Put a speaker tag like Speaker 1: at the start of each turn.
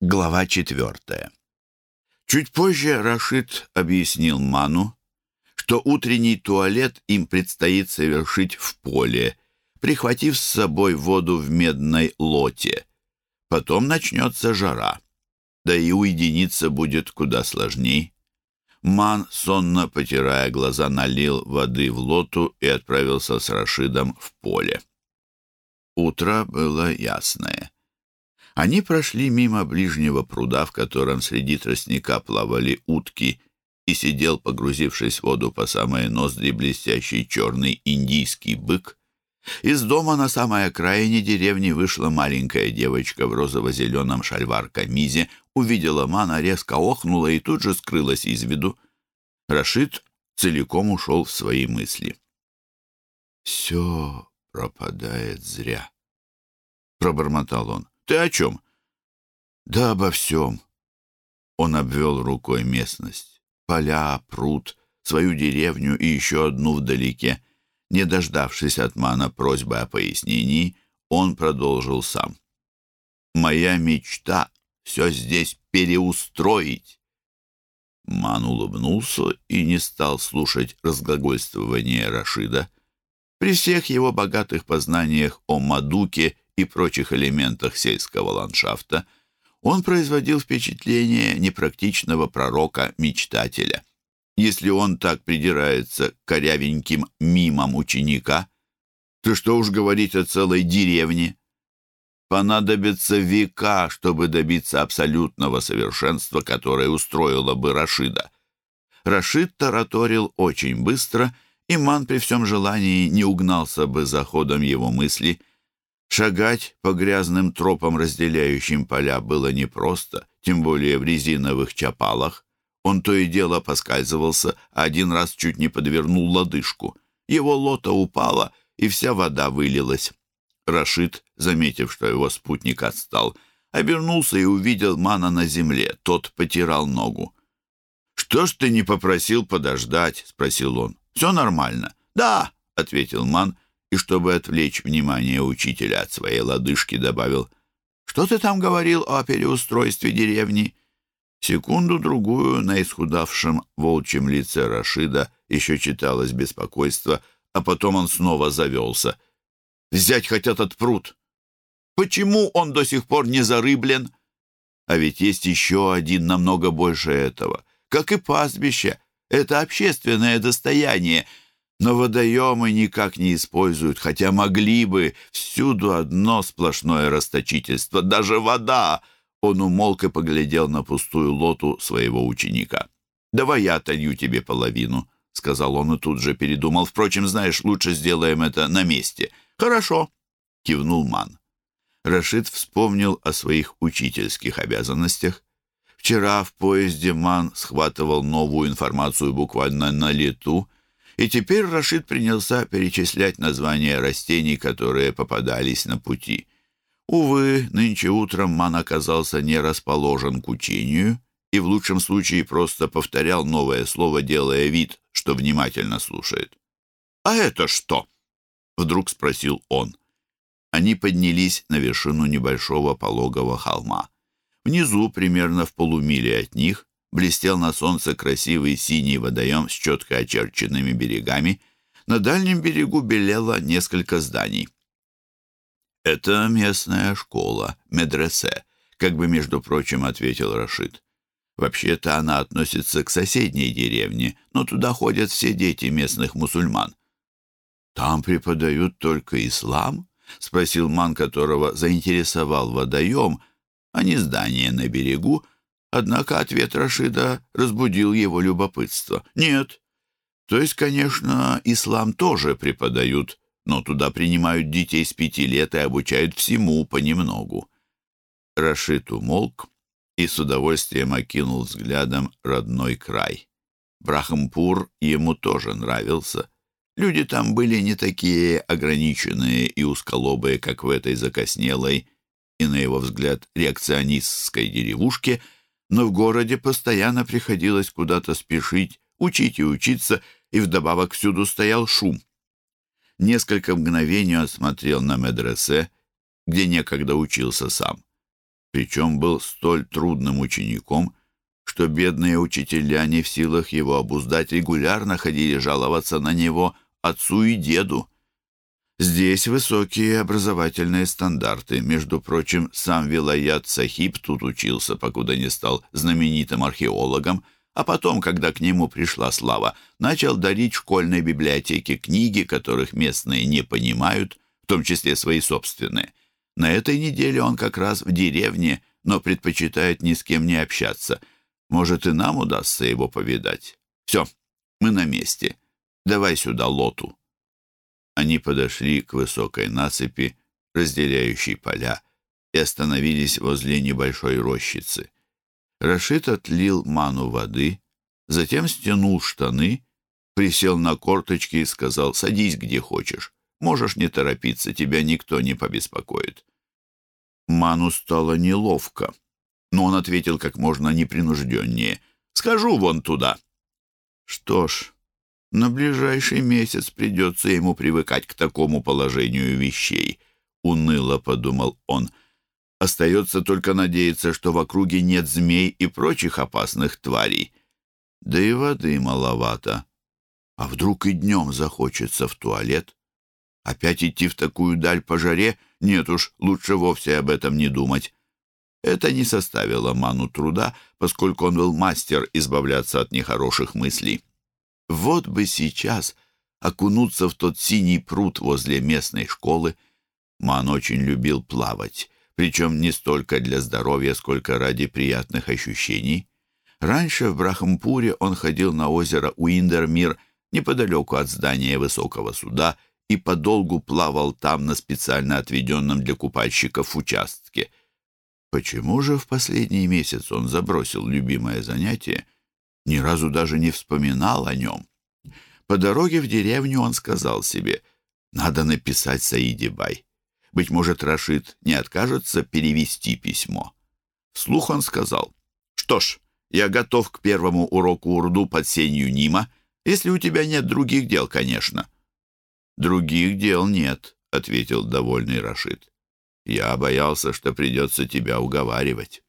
Speaker 1: Глава четвертая. Чуть позже Рашид объяснил Ману, что утренний туалет им предстоит совершить в поле, прихватив с собой воду в медной лоте. Потом начнется жара, да и уединиться будет куда сложней. Ман, сонно потирая глаза, налил воды в лоту и отправился с Рашидом в поле. Утро было ясное. Они прошли мимо ближнего пруда, в котором среди тростника плавали утки, и сидел, погрузившись в воду по самые ноздри, блестящий черный индийский бык. Из дома на самой окраине деревни вышла маленькая девочка в розово-зеленом шальвар-камизе, увидела Мана, резко охнула и тут же скрылась из виду. Рашид целиком ушел в свои мысли. «Все пропадает зря», — пробормотал он. «Ты о чем?» «Да обо всем». Он обвел рукой местность. Поля, пруд, свою деревню и еще одну вдалеке. Не дождавшись от Мана просьбы о пояснении, он продолжил сам. «Моя мечта — все здесь переустроить». Ман улыбнулся и не стал слушать разглагольствование Рашида. При всех его богатых познаниях о Мадуке и прочих элементах сельского ландшафта, он производил впечатление непрактичного пророка-мечтателя. Если он так придирается к корявеньким мимам ученика, то что уж говорить о целой деревне? Понадобится века, чтобы добиться абсолютного совершенства, которое устроило бы Рашида. Рашид тараторил очень быстро, и Ман при всем желании не угнался бы за ходом его мысли – Шагать по грязным тропам, разделяющим поля, было непросто, тем более в резиновых чапалах. Он то и дело поскальзывался, а один раз чуть не подвернул лодыжку. Его лота упала, и вся вода вылилась. Рашид, заметив, что его спутник отстал, обернулся и увидел Мана на земле. Тот потирал ногу. «Что ж ты не попросил подождать?» — спросил он. «Все нормально». «Да», — ответил Ман, — и, чтобы отвлечь внимание учителя от своей лодыжки, добавил «Что ты там говорил о переустройстве деревни?» Секунду-другую на исхудавшем волчьем лице Рашида еще читалось беспокойство, а потом он снова завелся. «Взять хотят этот пруд! Почему он до сих пор не зарыблен? А ведь есть еще один намного больше этого. Как и пастбище, это общественное достояние — но водоемы никак не используют, хотя могли бы. Всюду одно сплошное расточительство. Даже вода!» Он умолк и поглядел на пустую лоту своего ученика. «Давай я отолью тебе половину», — сказал он и тут же передумал. «Впрочем, знаешь, лучше сделаем это на месте». «Хорошо», — кивнул Ман. Рашид вспомнил о своих учительских обязанностях. Вчера в поезде Ман схватывал новую информацию буквально на лету, и теперь Рашид принялся перечислять названия растений, которые попадались на пути. Увы, нынче утром Ман оказался не расположен к учению и в лучшем случае просто повторял новое слово, делая вид, что внимательно слушает. «А это что?» — вдруг спросил он. Они поднялись на вершину небольшого пологого холма. Внизу, примерно в полумиле от них, блестел на солнце красивый синий водоем с четко очерченными берегами. На дальнем берегу белело несколько зданий. «Это местная школа, медресе», как бы, между прочим, ответил Рашид. «Вообще-то она относится к соседней деревне, но туда ходят все дети местных мусульман». «Там преподают только ислам?» — спросил ман, которого заинтересовал водоем, а не здание на берегу, — Однако ответ Рашида разбудил его любопытство. «Нет. То есть, конечно, ислам тоже преподают, но туда принимают детей с пяти лет и обучают всему понемногу». Рашид умолк и с удовольствием окинул взглядом родной край. Брахампур ему тоже нравился. Люди там были не такие ограниченные и усколобые, как в этой закоснелой и, на его взгляд, реакционистской деревушке — но в городе постоянно приходилось куда-то спешить, учить и учиться, и вдобавок всюду стоял шум. Несколько мгновений он смотрел на медресе, где некогда учился сам. причем был столь трудным учеником, что бедные учителя не в силах его обуздать регулярно ходили жаловаться на него отцу и деду. Здесь высокие образовательные стандарты. Между прочим, сам Вилаят Сахиб тут учился, покуда не стал знаменитым археологом, а потом, когда к нему пришла слава, начал дарить школьной библиотеке книги, которых местные не понимают, в том числе свои собственные. На этой неделе он как раз в деревне, но предпочитает ни с кем не общаться. Может, и нам удастся его повидать. Все, мы на месте. Давай сюда лоту. Они подошли к высокой насыпи, разделяющей поля, и остановились возле небольшой рощицы. Рашид отлил ману воды, затем стянул штаны, присел на корточки и сказал «Садись где хочешь. Можешь не торопиться, тебя никто не побеспокоит». Ману стало неловко, но он ответил как можно непринужденнее. «Скажу вон туда». Что ж, на ближайший месяц придется ему привыкать к такому положению вещей, уныло подумал он. Остается только надеяться, что в округе нет змей и прочих опасных тварей. Да и воды маловато. А вдруг и днем захочется в туалет? Опять идти в такую даль по жаре? Нет уж, лучше вовсе об этом не думать. Это не составило Ману труда, поскольку он был мастер избавляться от нехороших мыслей. Вот бы сейчас окунуться в тот синий пруд возле местной школы. Ман очень любил плавать, причем не столько для здоровья, сколько ради приятных ощущений. Раньше в Брахампуре он ходил на озеро Уиндермир неподалеку от здания высокого суда и подолгу плавал там на специально отведенном для купальщиков участке. Почему же в последний месяц он забросил любимое занятие — ни разу даже не вспоминал о нем. По дороге в деревню он сказал себе, «Надо написать Саиде Бай. Быть может, Рашид не откажется перевести письмо». Вслух он сказал, «Что ж, я готов к первому уроку урду под сенью Нима, если у тебя нет других дел, конечно». «Других дел нет», — ответил довольный Рашид. «Я боялся, что придется тебя уговаривать».